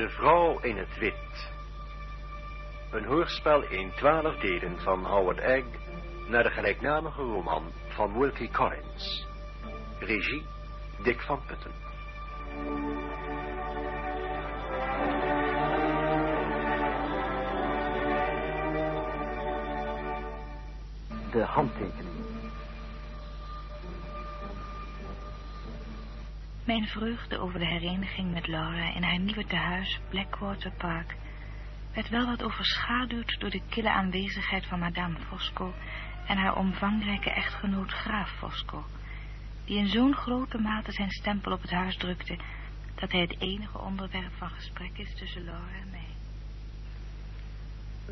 De vrouw in het wit. Een hoorspel in twaalf delen van Howard Egg naar de gelijknamige roman van Wilkie Collins. Regie Dick van Putten. De handtekening. Mijn vreugde over de hereniging met Laura in haar nieuwe tehuis Blackwater Park werd wel wat overschaduwd door de kille aanwezigheid van madame Fosco en haar omvangrijke echtgenoot graaf Fosco, die in zo'n grote mate zijn stempel op het huis drukte, dat hij het enige onderwerp van gesprek is tussen Laura en mij.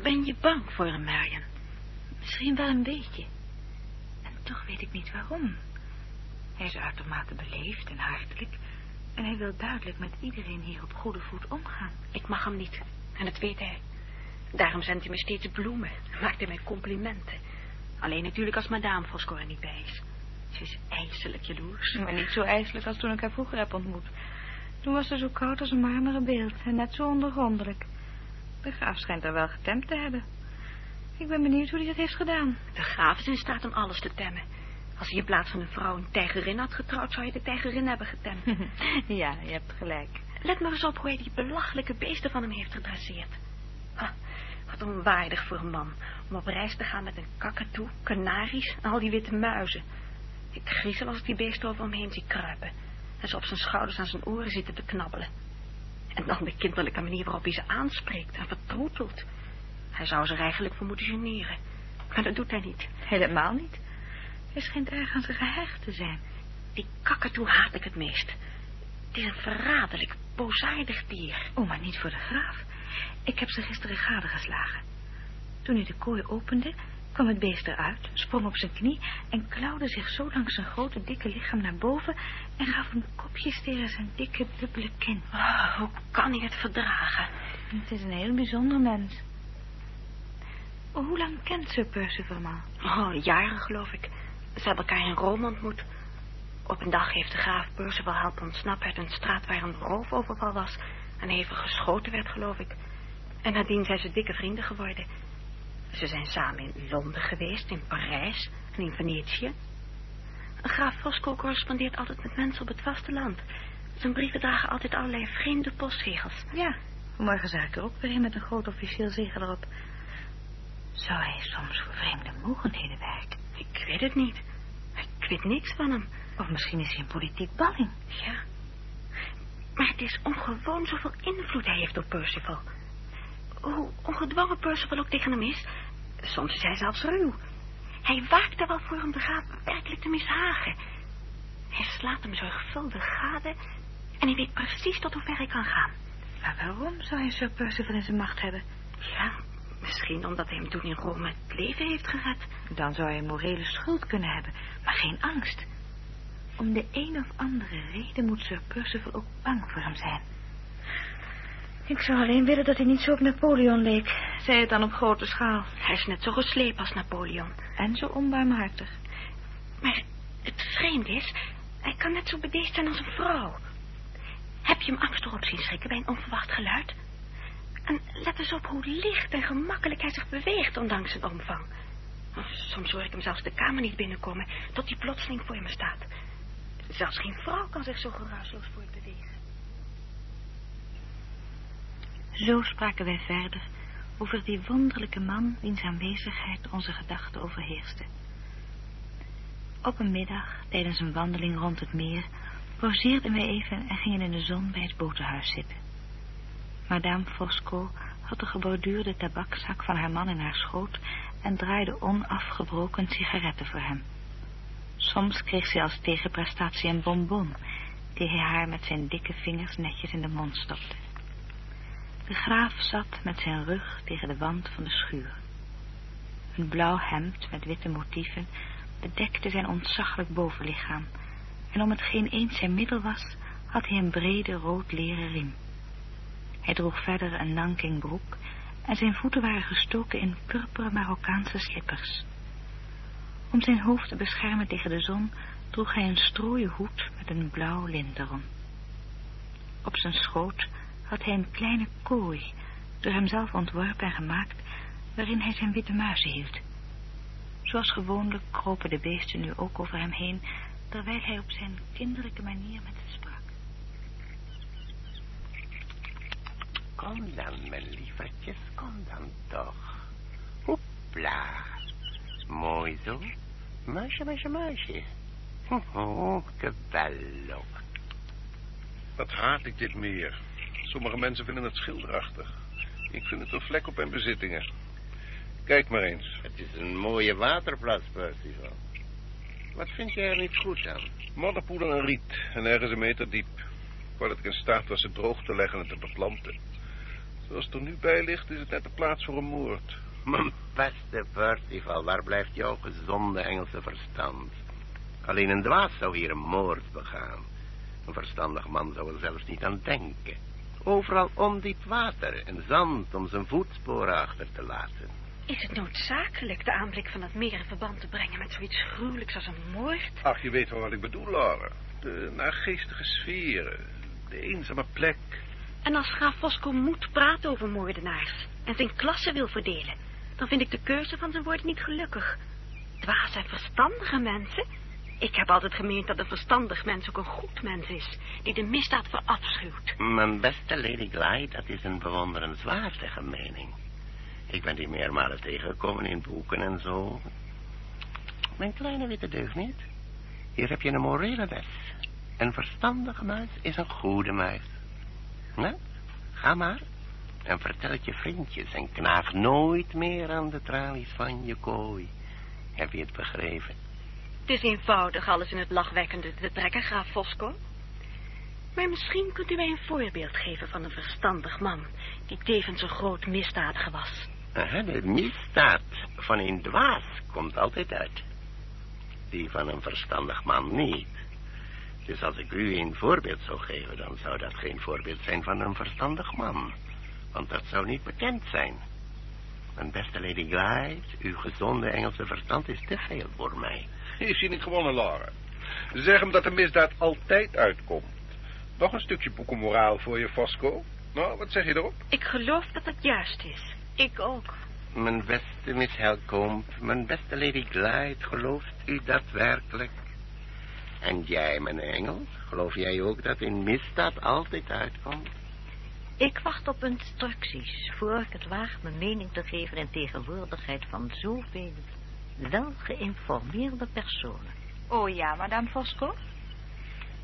Ben je bang voor hem, Marion? Misschien wel een beetje. En toch weet ik niet waarom. Hij is uitermate beleefd en hartelijk. En hij wil duidelijk met iedereen hier op goede voet omgaan. Ik mag hem niet. En dat weet hij. Daarom zendt hij me steeds bloemen. Maakt hij mij complimenten. Alleen natuurlijk als madame Fosco er niet bij is. Ze is ijselijk jaloers. Maar niet zo ijselijk als toen ik haar vroeger heb ontmoet. Toen was ze zo koud als een marmeren beeld en net zo ondergrondelijk. De graaf schijnt haar wel getemd te hebben. Ik ben benieuwd hoe hij dat heeft gedaan. De graaf is in staat om alles te temmen. Als hij in plaats van een vrouw een tijgerin had getrouwd, zou je de tijgerin hebben getemd. ja, je hebt gelijk. Let maar eens op hoe hij die belachelijke beesten van hem heeft gedresseerd. Ah, wat onwaardig voor een man om op reis te gaan met een kakatoe, kanaries en al die witte muizen. Ik griezel als ik die beesten over hem heen zie kruipen. En ze op zijn schouders aan zijn oren zitten te knabbelen. En dan de kinderlijke manier waarop hij ze aanspreekt en vertroetelt. Hij zou ze er eigenlijk voor moeten generen. Maar dat doet hij niet. Helemaal niet. Hij schijnt erg aan zijn gehecht te zijn. Die kakatoe haat ik het meest. Het is een verraderlijk, boosaardig dier. Oh, maar niet voor de graaf. Ik heb ze gisteren gadegeslagen. Toen hij de kooi opende, kwam het beest eruit, sprong op zijn knie en klauwde zich zo langs zijn grote, dikke lichaam naar boven en gaf een kopje tegen zijn dikke, dubbele kin. Oh, hoe kan hij het verdragen? Het is een heel bijzonder mens. Hoe lang kent Sir Percival al? Oh, jaren geloof ik. Ze hebben elkaar in Rome ontmoet. Op een dag heeft de graaf Percival helpen ontsnappen uit een straat waar een roofoverval was. En even geschoten werd, geloof ik. En nadien zijn ze dikke vrienden geworden. Ze zijn samen in Londen geweest, in Parijs en in Venetië. Graaf Fosco correspondeert altijd met mensen op het vasteland. Zijn brieven dragen altijd allerlei vreemde postzegels. Ja, vanmorgen zag ik er ook weer een met een groot officieel zegel erop. Zou hij soms voor vreemde mogendheden werken? Ik weet het niet. Ik weet niks van hem. Of misschien is hij een politiek balling. Ja. Maar het is ongewoon zoveel invloed hij heeft op Percival. Hoe ongedwongen Percival ook tegen hem is, soms is hij zelfs ruw. Hij waakt er wel voor om de graaf werkelijk te mishagen. Hij slaat hem zorgvuldig gade en hij weet precies tot hoe ver hij kan gaan. Maar waarom zou hij Sir Percival in zijn macht hebben? Ja, misschien omdat hij hem toen in Rome het leven heeft gered. Dan zou hij een morele schuld kunnen hebben, maar geen angst. Om de een of andere reden moet Sir Percival ook bang voor hem zijn. Ik zou alleen willen dat hij niet zo op Napoleon leek. Zij het dan op grote schaal. Hij is net zo geslepen als Napoleon. En zo onbarmhartig. Maar het vreemde is, hij kan net zo bedeesd zijn als een vrouw. Heb je hem angstig op zien schrikken bij een onverwacht geluid? En let eens op hoe licht en gemakkelijk hij zich beweegt, ondanks zijn omvang. Soms hoor ik hem zelfs de kamer niet binnenkomen, tot hij plotseling voor me staat. Zelfs geen vrouw kan zich zo geruisloos voortbewegen. Zo spraken wij verder over die wonderlijke man wiens aanwezigheid onze gedachten overheerste. Op een middag, tijdens een wandeling rond het meer, pauzeerden wij even en gingen in de zon bij het boterhuis zitten. Madame Fosco had de geborduurde tabakzak van haar man in haar schoot en draaide onafgebroken sigaretten voor hem. Soms kreeg zij als tegenprestatie een bonbon, die hij haar met zijn dikke vingers netjes in de mond stopte. De graaf zat met zijn rug tegen de wand van de schuur. Een blauw hemd met witte motieven bedekte zijn ontzaglijk bovenlichaam, en om hetgeen eens zijn middel was, had hij een brede rood leren riem. Hij droeg verder een nankingbroek en zijn voeten waren gestoken in purperen Marokkaanse slippers. Om zijn hoofd te beschermen tegen de zon droeg hij een strooien hoed met een blauw lint erom. Op zijn schoot had hij een kleine kooi, door hemzelf ontworpen en gemaakt, waarin hij zijn witte muizen hield. Zoals gewoonlijk kropen de beesten nu ook over hem heen, terwijl hij op zijn kinderlijke manier met ze sprak. Kom dan, mijn lievertjes, kom dan toch. Hoepla. Mooi zo. Muisje, muisje, muisje. Oh, que bello. Wat haat ik dit meer. Sommige mensen vinden het schilderachtig. Ik vind het een vlek op mijn bezittingen. Kijk maar eens. Het is een mooie waterplas, Percival. Wat vind jij er niet goed aan? Modderpoeder en riet en ergens een meter diep. Voordat ik in staat was het droog te leggen en te beplanten. Zoals het er nu bij ligt, is het net de plaats voor een moord. Mijn beste Percival, waar blijft jouw gezonde Engelse verstand? Alleen een dwaas zou hier een moord begaan. Een verstandig man zou er zelfs niet aan denken. Overal ondiep water en zand om zijn voetsporen achter te laten. Is het noodzakelijk de aanblik van het meer in verband te brengen met zoiets gruwelijks als een moord? Ach, je weet wel wat ik bedoel, Laura. De naargeestige sferen, de eenzame plek. En als graaf Fosco moet praten over moordenaars en zijn klasse wil verdelen, dan vind ik de keuze van zijn woorden niet gelukkig. Dwaas en verstandige mensen? Ik heb altijd gemeend dat een verstandig mens ook een goed mens is, die de misdaad verafschuwt. Mijn beste Lady Glyde, dat is een bewonderenswaardige mening. Ik ben die meermalen tegengekomen in boeken en zo. Mijn kleine witte deugniet, hier heb je een morele les. Een verstandige muis is een goede muis. Nou, ga maar en vertel het je vriendjes en knaag nooit meer aan de tralies van je kooi. Heb je het begrepen? Het is eenvoudig alles in het lachwekkende te trekken, graaf Fosco. Maar misschien kunt u mij een voorbeeld geven van een verstandig man... die tevens een groot misdadiger was. Aha, de misdaad van een dwaas komt altijd uit. Die van een verstandig man niet. Dus als ik u een voorbeeld zou geven... dan zou dat geen voorbeeld zijn van een verstandig man. Want dat zou niet bekend zijn. Mijn beste Lady Glyde, uw gezonde Engelse verstand is te veel voor mij. Is hij niet gewonnen, Laura? Zeg hem dat de misdaad altijd uitkomt. Nog een stukje boekenmoraal voor je, Fosco. Nou, wat zeg je erop? Ik geloof dat het juist is. Ik ook. Mijn beste Miss Helcomb, mijn beste Lady Glyde, gelooft u dat werkelijk? En jij, mijn engel, geloof jij ook dat een misdaad altijd uitkomt? Ik wacht op instructies voor ik het waag mijn mening te geven in tegenwoordigheid van zoveel welgeïnformeerde personen. Oh ja, madame Fosco?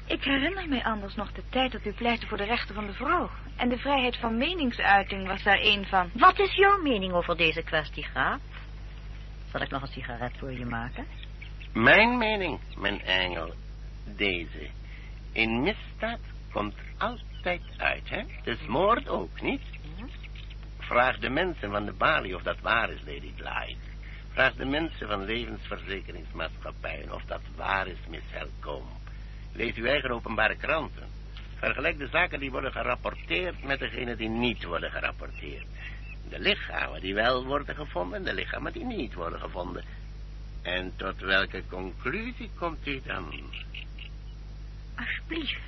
Ik herinner mij anders nog de tijd dat u pleitte voor de rechten van de vrouw. En de vrijheid van meningsuiting was daar een van. Wat is jouw mening over deze kwestie, graaf? Zal ik nog een sigaret voor je maken? Mijn mening, mijn engel, deze. Een misdaad komt altijd uit, hè? Dus moord ook, niet? Vraag de mensen van de balie of dat waar is, Lady Glyde. Vraag de mensen van levensverzekeringsmaatschappijen of dat waar is, Miss Helcomb. Lees uw eigen openbare kranten. Vergelijk de zaken die worden gerapporteerd met degene die niet worden gerapporteerd. De lichamen die wel worden gevonden en de lichamen die niet worden gevonden. En tot welke conclusie komt u dan? Alsjeblieft,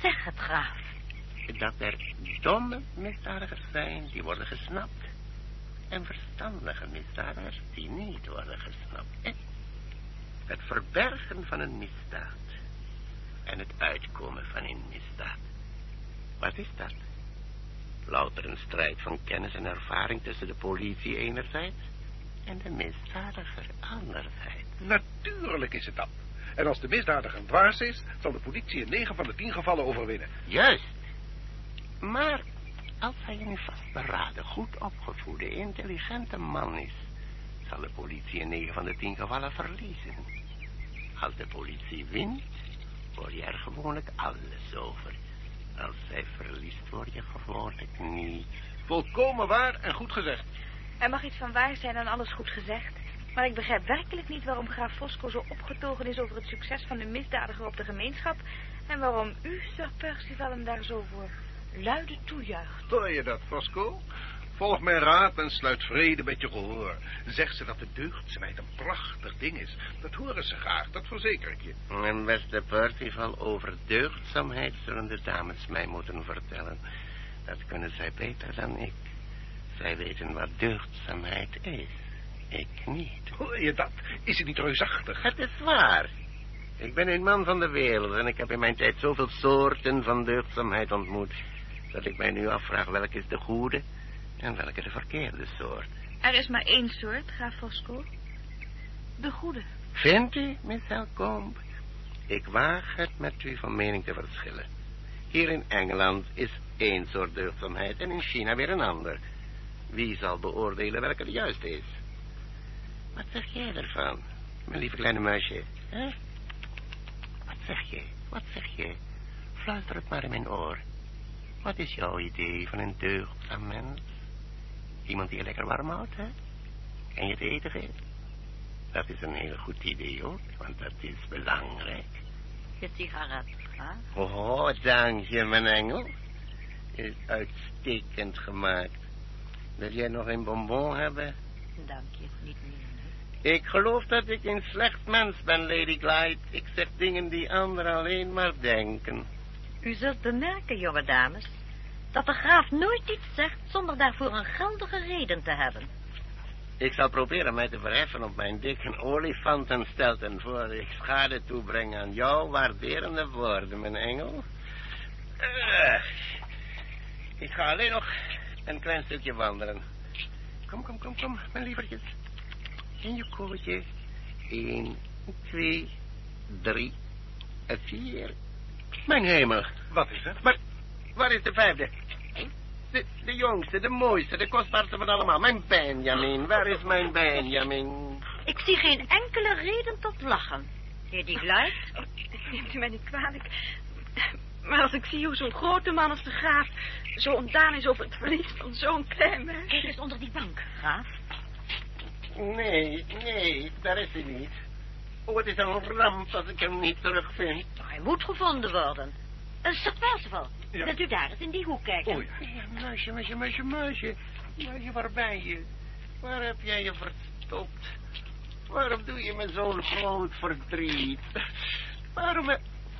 zeg het, graaf. Dat er domme misdadigers zijn die worden gesnapt. En verstandige misdadigers die niet worden gesnapt. Het verbergen van een misdaad. En het uitkomen van een misdaad. Wat is dat? Louter een strijd van kennis en ervaring tussen de politie enerzijds en de misdadiger anderzijds. Natuurlijk is het dat. En als de misdadiger dwaas is, zal de politie in negen van de tien gevallen overwinnen. Juist. Maar als hij een vastberaden, goed opgevoede, intelligente man is, zal de politie in negen van de tien gevallen verliezen. Als de politie wint, hoor je er gewoonlijk alles over. Als zij verliest, hoor je gewoonlijk niet. Volkomen waar en goed gezegd. Er mag iets van waar zijn en alles goed gezegd. Maar ik begrijp werkelijk niet waarom graaf Fosco zo opgetogen is over het succes van de misdadiger op de gemeenschap. En waarom u, Sir Percival, hem daar zo voor luide toejuicht. Hoor je dat, Fosco? Volg mijn raad en sluit vrede met je gehoor. Zeg ze dat de deugdzaamheid een prachtig ding is. Dat horen ze graag, dat verzeker ik je. En beste Percival, over deugdzaamheid zullen de dames mij moeten vertellen. Dat kunnen zij beter dan ik. Zij weten wat deugdzaamheid is. Ik niet. Hoor je dat? Is het niet reusachtig? Het is waar. Ik ben een man van de wereld en ik heb in mijn tijd zoveel soorten van deugdzaamheid ontmoet... dat ik mij nu afvraag welke is de goede en welke de verkeerde soort. Er is maar één soort, graaf Fosco. De goede. Vindt u, Miss Helcomb? Ik waag het met u van mening te verschillen. Hier in Engeland is één soort deugdzaamheid en in China weer een ander. Wie zal beoordelen welke de juiste is? Wat zeg jij ervan, mijn lieve kleine muisje? Hè? Wat zeg je? Wat zeg je? Fluister het maar in mijn oor. Wat is jouw idee van een deugdzaam mens? Iemand die je lekker warm houdt, hè? En je te eten geeft? Dat is een heel goed idee, hoor, want dat is belangrijk. Je sigaret, hè? Oh, dank je, mijn engel. Is uitstekend gemaakt. Wil jij nog een bonbon hebben? Dank je, niet meer. Ik geloof dat ik een slecht mens ben, Lady Glyde. Ik zeg dingen die anderen alleen maar denken. U zult bemerken, jonge dames, dat de graaf nooit iets zegt zonder daarvoor een geldige reden te hebben. Ik zal proberen mij te verheffen op mijn dikke olifantenstelten... voor ik schade toebreng aan jouw waarderende woorden, mijn engel. Eh, ik ga alleen nog een klein stukje wandelen. Kom, kom, kom, kom, mijn lievertjes. In je kootje. Eén, twee, drie, vier. Mijn hemel. Wat is het? Maar waar is de vijfde? De, de jongste, de mooiste, de kostbaarste van allemaal. Mijn Benjamin. Waar is mijn Benjamin? Ik zie geen enkele reden tot lachen. Lady Glyde? Neemt u mij niet kwalijk. Maar als ik zie hoe zo'n grote man als de graaf zo ontdaan is over het verlies van zo'n klein meisje. Kijk eens onder die bank, graaf. Nee, nee, daar is hij niet. Oh, het is een ramp als ik hem niet terugvind. Hij moet gevonden worden. Een Sir Percival. Ja. Wilt u daar eens in die hoek kijken? Oh ja. Ja, muisje, muisje, muisje, muisje. Muisje, waar ben je? Waar heb jij je verstopt? Waarom doe je me zo'n groot verdriet? Waarom...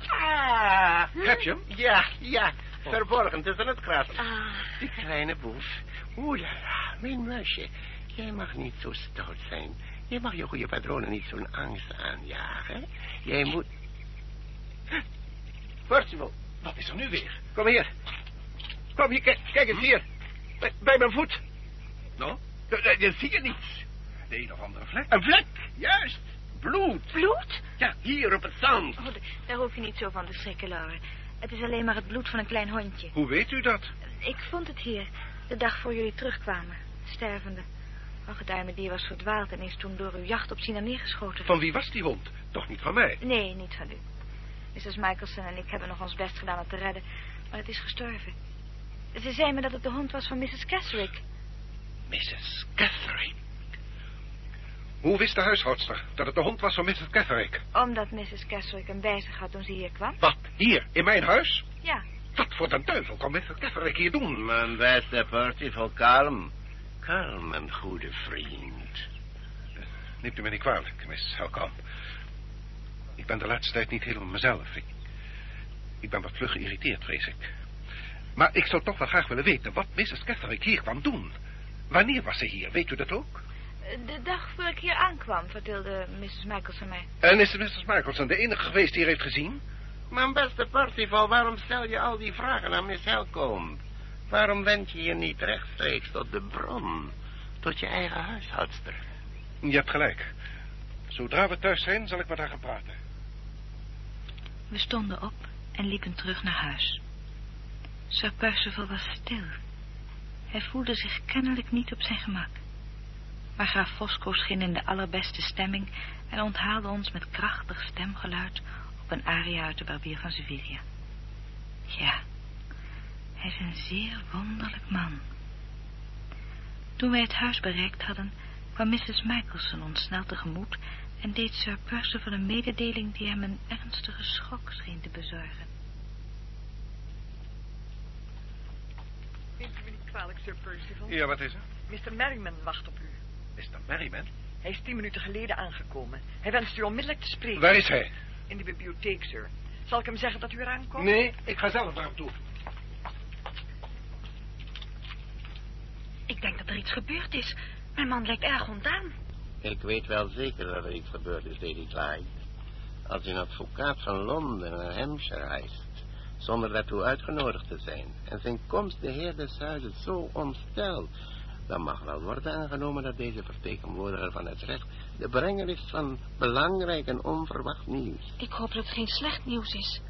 Ah! Heb je hem? Ja, ja. Verborgen tussen het gras. Ah, Die kleine boef. Oeh, ja, ja, mijn muisje. Jij mag niet zo stout zijn. Je mag je goede patronen niet zo'n angst aanjagen. Jij moet... Percival, Wat is er nu weer? kom hier. Kom hier, kijk, kijk eens hier. Bij, bij mijn voet. Nou? Je, je zie je niets. De een of andere vlek? Een vlek, juist. Bloed. Bloed? Ja, hier op het zand. Oh, daar hoef je niet zo van te schrikken, Laura. Het is alleen maar het bloed van een klein hondje. Hoe weet u dat? Ik vond het hier, de dag voor jullie terugkwamen. Stervende. Ach, dier was verdwaald en is toen door uw jacht op Sina neergeschoten. Van wie was die hond? Toch niet van mij? Nee, niet van u. Mrs. Michelson en ik hebben nog ons best gedaan het te redden, maar het is gestorven. Ze zei me dat het de hond was van Mrs. Keswick. Mrs. Catherine. Hoe wist de huishoudster dat het de hond was van Mrs. Catherine? Omdat Mrs. Hem bij zich had toen ze hier kwam. Wat? Hier, in mijn huis? Ja, Wat voor de duivel kan Mrs. Catherine hier doen? Mijn beste Percival, kalm. Kalm, mijn goede vriend. Neemt u me niet kwalijk, Miss Helkamp. Ik ben de laatste tijd niet helemaal mezelf. Ik, ik ben wat vlug geïrriteerd, vrees ik. Maar ik zou toch wel graag willen weten wat Mrs. Catherine hier kwam doen. Wanneer was ze hier? Weet u dat ook? de dag voor ik hier aankwam, vertelde Mrs. Michelson mij. En is Mrs. Michelson de enige geweest die hier heeft gezien? Mijn beste Percival, waarom stel je al die vragen aan Miss Helcomb? Waarom wend je je niet rechtstreeks tot de bron? Tot je eigen huishoudster? Je hebt gelijk. Zodra we thuis zijn, zal ik met haar gaan praten. We stonden op en liepen terug naar huis. Sir Percival was stil. Hij voelde zich kennelijk niet op zijn gemak. Maar graaf Fosco scheen in de allerbeste stemming en onthaalde ons met krachtig stemgeluid op een aria uit de Barbier van Sevilla. Ja, hij is een zeer wonderlijk man. Toen wij het huis bereikt hadden, kwam Mrs. Michelson ons snel tegemoet en deed Sir Percival een mededeling die hem een ernstige schok scheen te bezorgen. Neemt u me niet kwalijk, Sir Percival. Ja, wat is er? Mr. Merriman wacht op u. Dat Merriman? Hij is tien minuten geleden aangekomen. Hij wenst u onmiddellijk te spreken. Waar is hij? In de bibliotheek, sir. Zal ik hem zeggen dat u eraan komt? Nee, ik ga zelf naar hem toe. Ik denk dat er iets gebeurd is. Mijn man lijkt erg ontdaan. Ik weet wel zeker dat er iets gebeurd is, Lady Clyde. Als een advocaat van Londen naar Hampshire reist, zonder daartoe uitgenodigd te zijn, en zijn komst de heer des huizes zo ontstelt, dan mag wel worden aangenomen dat deze vertegenwoordiger van het recht de brenger is van belangrijk en onverwacht nieuws. Ik hoop dat het geen slecht nieuws is.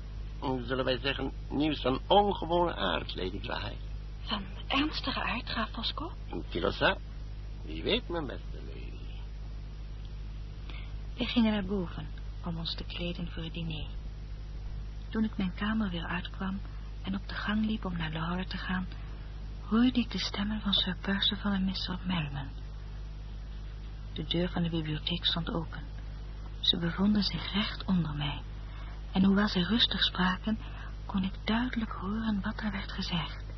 Zullen wij zeggen, nieuws van ongewone aard, Lady Clyde. Van ernstige aard, graaf Fosco? Een kilosa? Wie weet, mijn beste lady. We gingen naar boven om ons te kleden voor het diner. Toen ik mijn kamer weer uitkwam en op de gang liep om naar Laura te gaan, hoorde ik de stemmen van Sir Percival en Mr. Merriman. De deur van de bibliotheek stond open. Ze bevonden zich recht onder mij. En hoewel zij rustig spraken, kon ik duidelijk horen wat er werd gezegd.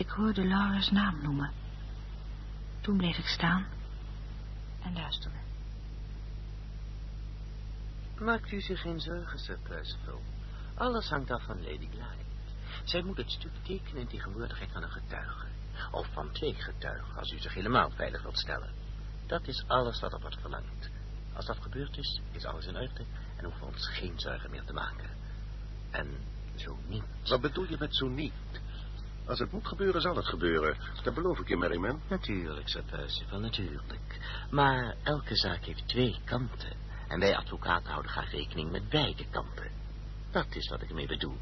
Ik hoorde Laura's naam noemen. Toen bleef ik staan en luisterde. Maakt u zich geen zorgen, Sir Percival. Alles hangt af van Lady Glyde. Zij moet het stuk tekenen in tegenwoordigheid van een getuige. Of van twee getuigen, als u zich helemaal veilig wilt stellen. Dat is alles wat er wordt verlangd. Als dat gebeurd is, is alles in orde en hoeven we ons geen zorgen meer te maken. En zo niet. Wat bedoel je met zo niet? Als het moet gebeuren, zal het gebeuren. Dat beloof ik je, Merriman. Natuurlijk, Sir Percival, natuurlijk. Maar elke zaak heeft twee kanten. En wij advocaten houden graag rekening met beide kanten. Dat is wat ik ermee bedoel.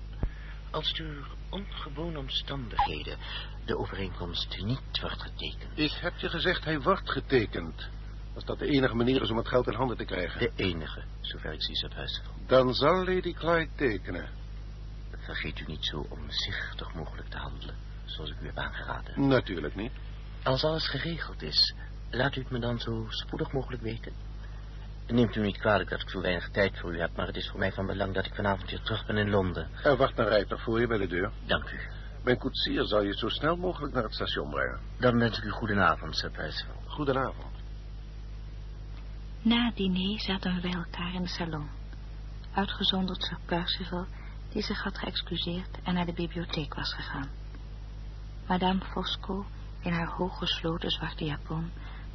Als door ongewone omstandigheden de overeenkomst niet wordt getekend. Ik heb je gezegd, hij wordt getekend. Als dat de enige manier is om het geld in handen te krijgen. De enige, zover ik zie, Sir Percival. Dan zal Lady Clyde tekenen. Vergeet u niet zo omzichtig mogelijk te handelen, zoals ik u heb aangeraden. Natuurlijk niet. Als alles geregeld is, laat u het me dan zo spoedig mogelijk weten. Neemt u niet kwalijk dat ik zo weinig tijd voor u heb, maar het is voor mij van belang dat ik vanavond weer terug ben in Londen. Er wacht een rijtuig voor je bij de deur. Dank u. Mijn koetsier zal je zo snel mogelijk naar het station brengen. Dan wens ik u goedenavond, Sir Percival. Goedenavond. Na het diner zaten we bij elkaar in de salon. Uitgezonderd Sir Percival, die zich had geëxcuseerd en naar de bibliotheek was gegaan. Madame Fosco, in haar hooggesloten zwarte japon,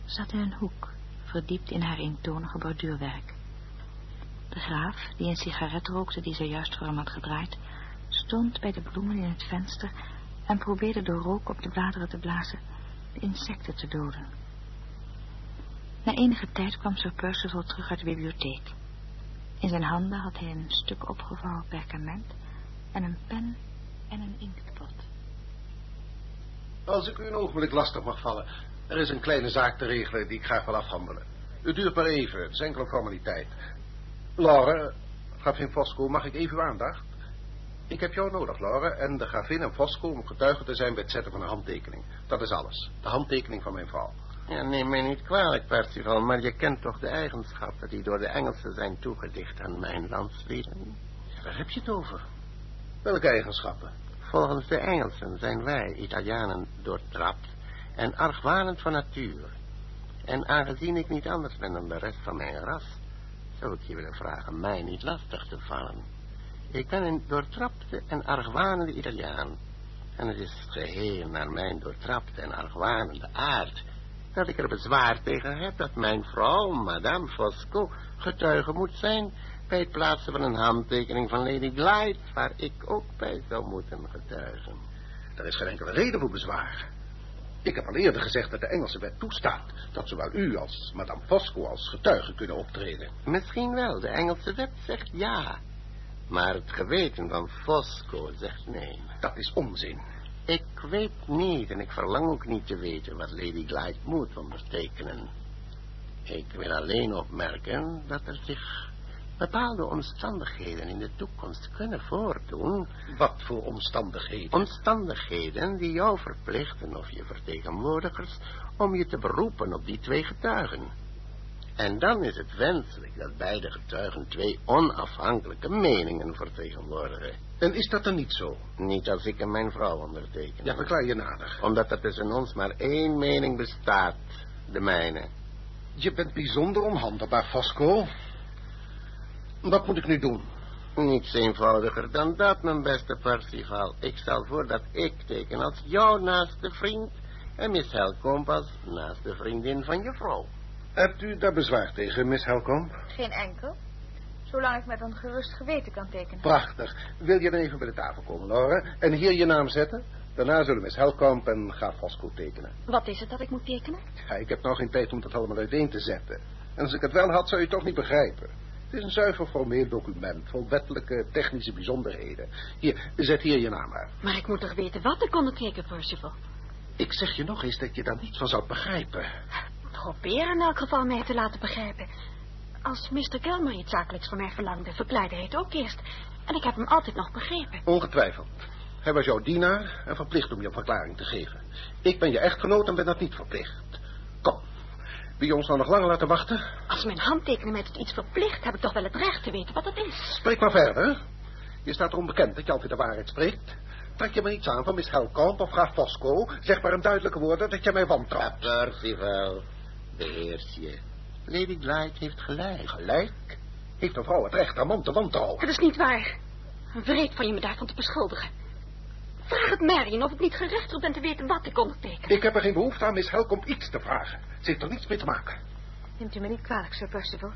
zat in een hoek, verdiept in haar eentonige borduurwerk. De graaf, die een sigaret rookte die ze juist voor hem had gedraaid, stond bij de bloemen in het venster en probeerde door rook op de bladeren te blazen de insecten te doden. Na enige tijd kwam Sir Percival terug uit de bibliotheek. In zijn handen had hij een stuk opgevouwen perkament en een pen en een inktpot. Als ik u een ogenblik lastig mag vallen. Er is een kleine zaak te regelen die ik graag wil afhandelen. Het duurt maar even, het is enkele formaliteit. Laura, gravin Fosco, mag ik even uw aandacht? Ik heb jou nodig, Laura, en de gravin en Fosco om getuige te zijn bij het zetten van een handtekening. Dat is alles. De handtekening van mijn vrouw. Ja, neem mij niet kwalijk, Percival, maar je kent toch de eigenschappen die door de Engelsen zijn toegedicht aan mijn landslieden? Waar heb je het over? Welke eigenschappen? Volgens de Engelsen zijn wij, Italianen, doortrapt en argwanend van natuur. En aangezien ik niet anders ben dan de rest van mijn ras, zou ik je willen vragen mij niet lastig te vallen. Ik ben een doortrapte en argwanende Italiaan. En het is geheel naar mijn doortrapte en argwanende aard dat ik er bezwaar tegen heb dat mijn vrouw, Madame Fosco, getuige moet zijn bij het plaatsen van een handtekening van Lady Glyde, waar ik ook bij zou moeten getuigen. Er is geen enkele reden voor bezwaar. Ik heb al eerder gezegd dat de Engelse wet toestaat dat zowel u als Madame Fosco als getuige kunnen optreden. Misschien wel, de Engelse wet zegt ja. Maar het geweten van Fosco zegt nee. Dat is onzin. Ik weet niet en ik verlang ook niet te weten wat Lady Glyde moet ondertekenen. Ik wil alleen opmerken dat er zich bepaalde omstandigheden in de toekomst kunnen voordoen. Wat voor omstandigheden? Omstandigheden die jou verplichten of je vertegenwoordigers om je te beroepen op die twee getuigen. En dan is het wenselijk dat beide getuigen twee onafhankelijke meningen vertegenwoordigen. En is dat dan niet zo? Niet als ik en mijn vrouw onderteken. Ja, verklaar je nader. Omdat er tussen ons maar één mening bestaat, de mijne. Je bent bijzonder onhandelbaar, Fosco. Wat moet ik nu doen? Niets eenvoudiger dan dat, mijn beste Percival. Ik stel voor dat ik teken als jouw naaste vriend En Miss Helcomb was naast de vriendin van je vrouw. Hebt u daar bezwaar tegen, Miss Helcomb? Geen enkel. Zolang ik met een gerust geweten kan tekenen. Prachtig. Wil je dan even bij de tafel komen, Laura? En hier je naam zetten? Daarna zullen Miss Helcomb en Graaf Vasco tekenen. Wat is het dat ik moet tekenen? Ja, ik heb nou geen tijd om dat allemaal uiteen te zetten. En als ik het wel had, zou je het toch niet begrijpen. Het is een zuiver formeel document, vol wettelijke technische bijzonderheden. Hier, zet hier je naam uit. Maar ik moet toch weten wat ik onderteken, Percival? Ik zeg je nog eens dat je daar niets van zou begrijpen. Probeer in elk geval mij te laten begrijpen. Als Mr. Gilmer iets zakelijks van mij verlangde, verklaarde hij het ook eerst. En ik heb hem altijd nog begrepen. Ongetwijfeld. Hij was jouw dienaar en verplicht om je een verklaring te geven. Ik ben je echtgenoot en ben dat niet verplicht. Kom, wil je ons nou nog langer laten wachten? Als mijn handtekening mij tot iets verplicht, heb ik toch wel het recht te weten wat het is. Spreek maar verder. Je staat erom bekend dat je altijd de waarheid spreekt. Trek je me iets aan van Miss Helkamp of graaf Fosco. Zeg maar in duidelijke woorden dat je mij wantrouwt. Percival, beheers je. Lady Glyde heeft gelijk. Gelijk? Heeft een vrouw het recht haar man te wantrouwen? Het is niet waar. Vreed van je me daarvan te beschuldigen. Vraag het Marion of ik niet gerechtigd ben te weten wat ik onderteken. Ik heb er geen behoefte aan Miss Helkamp iets te vragen. Ze heeft er niets mee te maken. Neemt u me niet kwalijk, Sir Percival.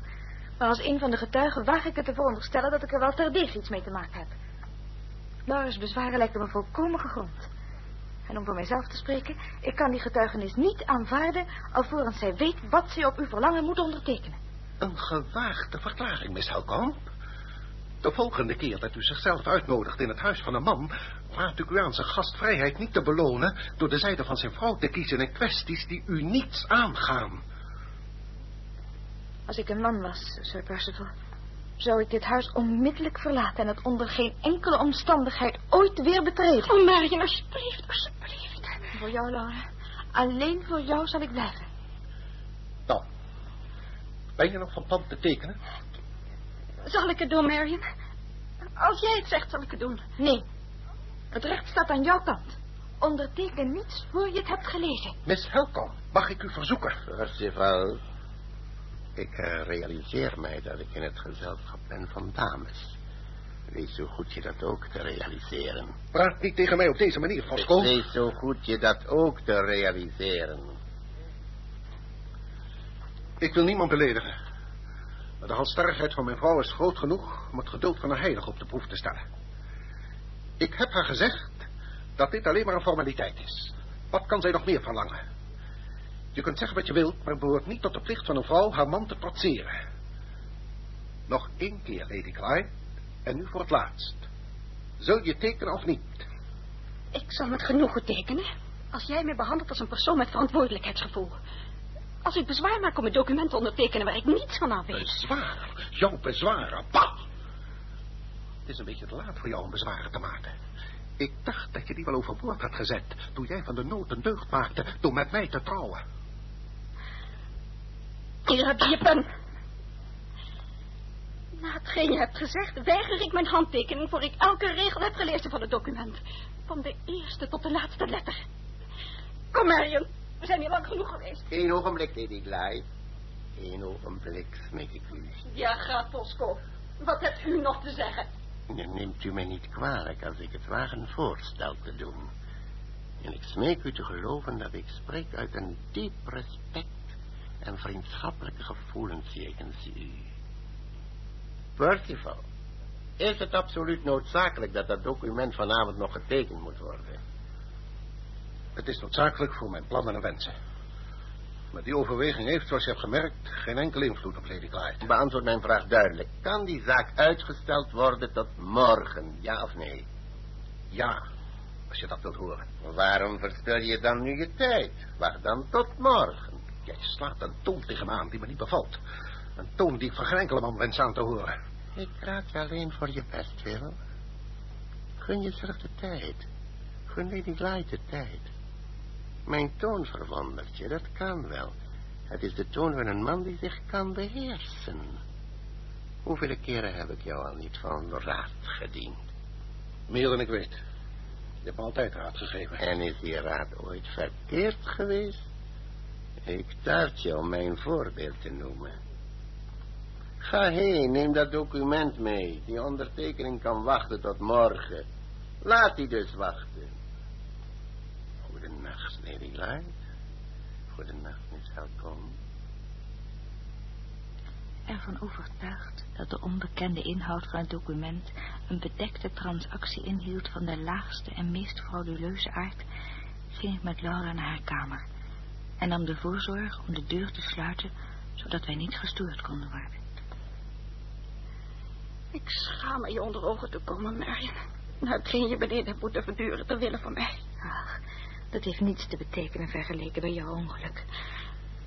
Maar als een van de getuigen waag ik het te veronderstellen dat ik er wel terdege iets mee te maken heb. Laura's bezwaren lijken me volkomen gegrond. En om voor mijzelf te spreken, ik kan die getuigenis niet aanvaarden alvorens zij weet wat zij op uw verlangen moet ondertekenen. Een gewaagde verklaring, Miss Helkamp. De volgende keer dat u zichzelf uitnodigt in het huis van een man... raad ik u aan zijn gastvrijheid niet te belonen... door de zijde van zijn vrouw te kiezen in kwesties die u niets aangaan. Als ik een man was, Sir Percival... zou ik dit huis onmiddellijk verlaten... en het onder geen enkele omstandigheid ooit weer betreden. Oh, Marion, alsjeblieft, alsjeblieft. Voor jou, Laura. Alleen voor jou zal ik blijven. Nou, ben je nog van plan te tekenen? Zal ik het doen, Marion? Als jij het zegt, zal ik het doen. Nee. Het recht staat aan jouw kant. Onderteken niets voor je het hebt gelezen. Miss Helkamp, mag ik u verzoeken? Percival, ik eh, realiseer mij dat ik in het gezelschap ben van dames. Wees zo goed je dat ook te realiseren. Praat niet tegen mij op deze manier, Fosco. Wees zo goed je dat ook te realiseren. Ik wil niemand beledigen. Maar de halstarrigheid van mijn vrouw is groot genoeg om het geduld van een heilige op de proef te stellen. Ik heb haar gezegd dat dit alleen maar een formaliteit is. Wat kan zij nog meer verlangen? Je kunt zeggen wat je wilt, maar het behoort niet tot de plicht van een vrouw haar man te trotseren. Nog één keer, Lady Clyde, en nu voor het laatst. Zul je tekenen of niet? Ik zal met genoegen tekenen. Als jij mij behandelt als een persoon met verantwoordelijkheidsgevoel. Als ik bezwaar maak om een document te ondertekenen waar ik niets van af weet. Bezwaar? Jouw bezwaren? Bah! Het is een beetje te laat voor jou om bezwaren te maken. Ik dacht dat je die wel overboord had gezet... toen jij van de nood een deugd maakte door met mij te trouwen. Hier heb je pen. Na hetgeen je hebt gezegd, weiger ik mijn handtekening... voor ik elke regel heb gelezen van het document. Van de eerste tot de laatste letter. Kom, Marion. We zijn hier lang genoeg geweest. Eén ogenblik, Lady Glyde. Eén ogenblik, smeek ik u. Ja, graaf Fosco. Wat hebt u nog te zeggen? Neemt u mij niet kwalijk als ik het waag een voorstel te doen. En ik smeek u te geloven dat ik spreek uit een diep respect en vriendschappelijke gevoelens jegens u. Percival, is het absoluut noodzakelijk dat dat document vanavond nog getekend moet worden? Het is noodzakelijk voor mijn plannen en wensen. Maar die overweging heeft, zoals je hebt gemerkt, geen enkel invloed op Lady Clyde. Beantwoord mijn vraag duidelijk. Kan die zaak uitgesteld worden tot morgen, ja of nee? Ja, als je dat wilt horen. Waarom verstel je dan nu je tijd? Wacht dan tot morgen. Jij slaat een toon tegen me aan die me niet bevalt. Een toon die ik van geen enkele man wens aan te horen. Ik raad je alleen voor je best, Wil. Gun jezelf de tijd. Gun Lady Glyde de tijd. Mijn toon verwondert je, dat kan wel. Het is de toon van een man die zich kan beheersen. Hoeveel keren heb ik jou al niet van raad gediend? Meer dan ik weet. Je hebt me altijd raad gegeven. En is die raad ooit verkeerd geweest? Ik taart je om mijn voorbeeld te noemen. Ga heen, neem dat document mee. Die ondertekening kan wachten tot morgen. Laat die dus wachten. Goedenacht, Lady Light. Goedenacht, Miss Halcombe. Ervan overtuigd dat de onbekende inhoud van het document een bedekte transactie inhield van de laagste en meest frauduleuze aard, ging ik met Laura naar haar kamer en nam de voorzorg om de deur te sluiten, zodat wij niet gestoord konden worden. Ik schaam me je onder ogen te komen, Marion. Nou, hetgeen je beneden hebt moeten verduren ter wille van mij. Ach, dat heeft niets te betekenen vergeleken bij jouw ongeluk.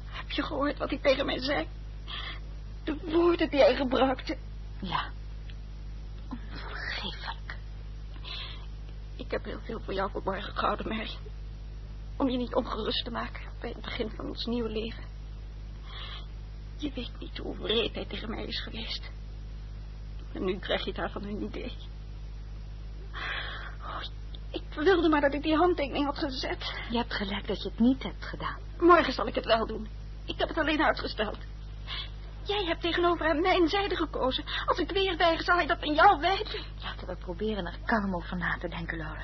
Heb je gehoord wat hij tegen mij zei? De woorden die hij gebruikte. Ja, onvergeeflijk. Ik heb heel veel voor jou verborgen gehouden, Marion. Om je niet ongerust te maken bij het begin van ons nieuwe leven. Je weet niet hoe wreed hij tegen mij is geweest. En nu krijg je daarvan een idee. Oh, ik wilde maar dat ik die handtekening had gezet. Je hebt gelijk dat je het niet hebt gedaan. Morgen zal ik het wel doen. Ik heb het alleen uitgesteld. Jij hebt tegenover hem mijn zijde gekozen. Als ik weer weiger, zal hij dat aan jou wijten. Laten we proberen er kalm over na te denken, Laura.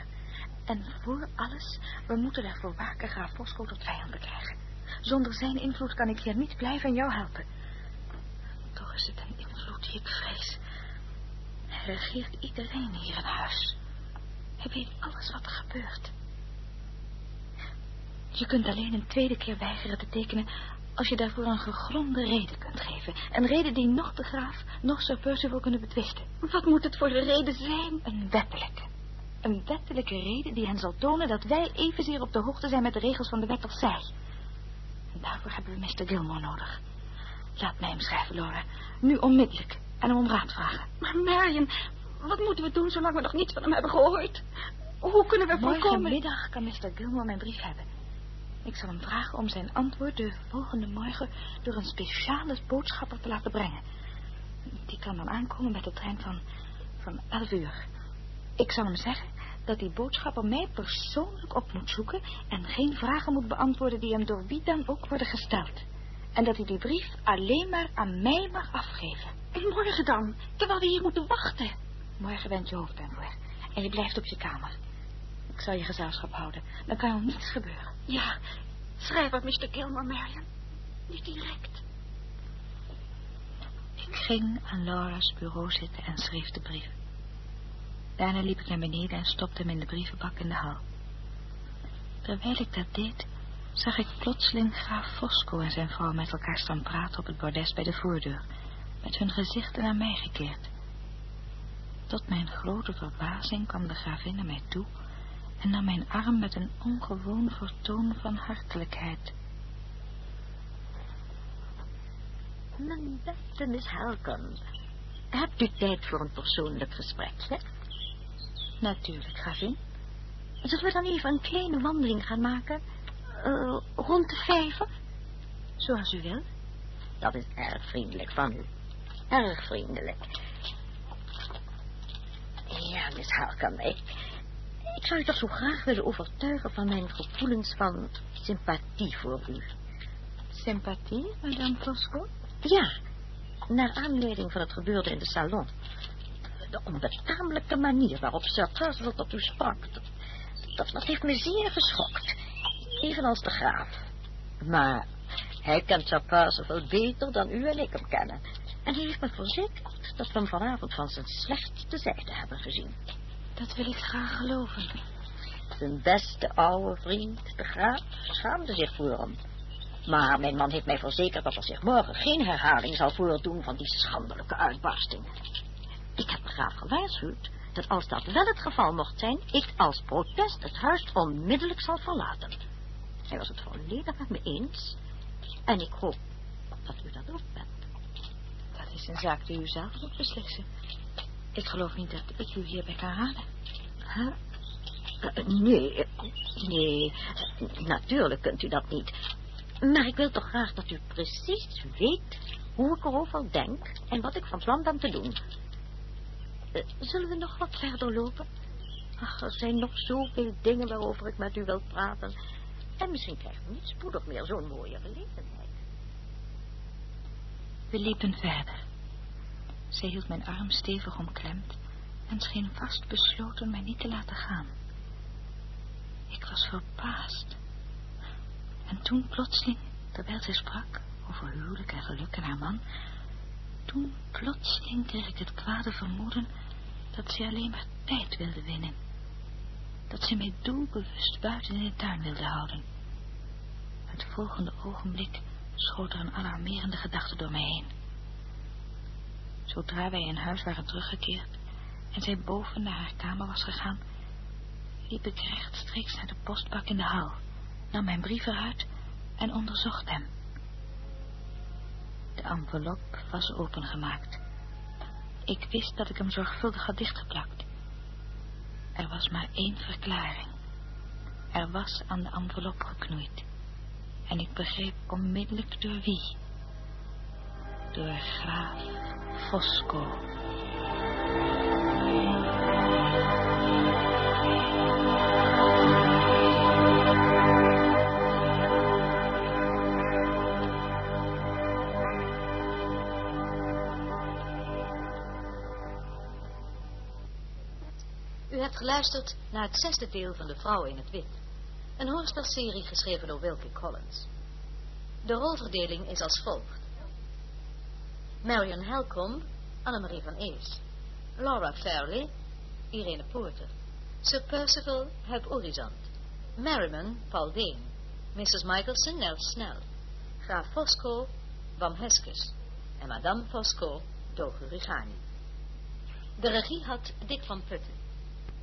En voor alles, we moeten ervoor waken graaf Fosco tot vijand te krijgen. Zonder zijn invloed kan ik hier niet blijven en jou helpen. Toch is het een invloed die ik vrees. Hij regeert iedereen hier in huis. Hij weet alles wat er gebeurt. Je kunt alleen een tweede keer weigeren te tekenen als je daarvoor een gegronde reden kunt geven. Een reden die nog de graaf, nog Sir Percival kunnen betwisten. Wat moet het voor een reden zijn? Een wettelijke. Een wettelijke reden die hen zal tonen dat wij evenzeer op de hoogte zijn met de regels van de wet als zij. En daarvoor hebben we Mr. Gilmore nodig. Laat mij hem schrijven, Laura. Nu onmiddellijk. En hem om raad vragen. Maar Marion, wat moeten we doen zolang we nog niets van hem hebben gehoord? Hoe kunnen we voorkomen... Morgenmiddag kan Mr. Gilmore mijn brief hebben. Ik zal hem vragen om zijn antwoord de volgende morgen door een speciale boodschapper te laten brengen. Die kan dan aankomen met de trein van, van 11 uur. Ik zal hem zeggen dat die boodschapper mij persoonlijk op moet zoeken en geen vragen moet beantwoorden die hem door wie dan ook worden gesteld. En dat hij die brief alleen maar aan mij mag afgeven. En morgen dan, terwijl we hier moeten wachten. Morgen bent je hoofdpijn voor. En je blijft op je kamer. Ik zal je gezelschap houden. Dan kan er niets gebeuren. Ja, schrijf aan Mr. Gilmore, Marion. Niet direct. Ik ging aan Laura's bureau zitten en schreef de brief. Daarna liep ik naar beneden en stopte hem in de brievenbak in de hal. Terwijl ik dat deed, zag ik plotseling graaf Fosco en zijn vrouw met elkaar staan praten op het bordes bij de voordeur, met hun gezichten naar mij gekeerd. Tot mijn grote verbazing kwam de gravin naar mij toe en nam mijn arm met een ongewoon vertoon van hartelijkheid. Mijn beste Miss Halcon, hebt u tijd voor een persoonlijk gesprek, Natuurlijk, gravin. Zullen we dan even een kleine wandeling gaan maken? Uh, rond de vijver? Zoals u wil. Dat is erg vriendelijk van u. Erg vriendelijk. Ja, Miss ik, ik zou u toch zo graag willen overtuigen van mijn gevoelens van sympathie voor u. Sympathie, madame Fosco? Ja, naar aanleiding van het gebeurde in de salon. De onbetamelijke manier waarop Sir Percival tot u sprak, dat, dat heeft me zeer geschokt. Evenals de graaf. Maar hij kent Sir Percival beter dan u en ik hem kennen. En hij heeft me verzekerd dat we hem vanavond van zijn slechtste zijde hebben gezien. Dat wil ik graag geloven. Zijn beste oude vriend, de graaf, schaamde zich voor hem. Maar mijn man heeft mij verzekerd dat er zich morgen geen herhaling zal voordoen van die schandelijke uitbarsting. Ik heb de graaf gewaarschuwd dat als dat wel het geval mocht zijn, ik als protest het huis onmiddellijk zal verlaten. Hij was het volledig met me eens. En ik hoop dat u dat ook bent. Dat is een zaak die u zelf moet beslissen. Ik geloof niet dat ik u hierbij kan raden. Huh? Uh, nee, nee, natuurlijk kunt u dat niet. Maar ik wil toch graag dat u precies weet hoe ik erover denk en wat ik van plan ben te doen. Zullen we nog wat verder lopen? Ach, er zijn nog zoveel dingen waarover ik met u wil praten. En misschien krijgen we niet spoedig meer zo'n mooie gelegenheid. We liepen verder. Zij hield mijn arm stevig omklemd en scheen vast besloten mij niet te laten gaan. Ik was verbaasd. En toen plotseling, terwijl zij sprak over huwelijk en geluk en haar man, toen plotseling kreeg ik het kwade vermoeden dat ze alleen maar tijd wilde winnen. Dat ze mij doelbewust buiten in de tuin wilde houden. Het volgende ogenblik schoot er een alarmerende gedachte door mij heen. Zodra wij in huis waren teruggekeerd en zij boven naar haar kamer was gegaan, liep ik rechtstreeks naar de postbak in de hal, nam mijn brief eruit en onderzocht hem. De envelop was opengemaakt. Ik wist dat ik hem zorgvuldig had dichtgeplakt. Er was maar één verklaring. Er was aan de envelop geknoeid. En ik begreep onmiddellijk door wie. Door graaf Fosco. Geluisterd naar het zesde deel van De Vrouw in het Wit. Een hoorspelserie geschreven door Wilkie Collins. De rolverdeling is als volgt. Marion Helcom, Annemarie van Ees. Laura Fairley, Irene Poorter. Sir Percival, Huib Orizant. Merriman, Paul Deen. Mrs. Michelson, Nels Snell. Graaf Fosco, Bam Heskes. En Madame Fosco, Doge Rigani. De regie had Dick van Putten.